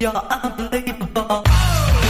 You're unbelievable. You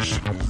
Músicos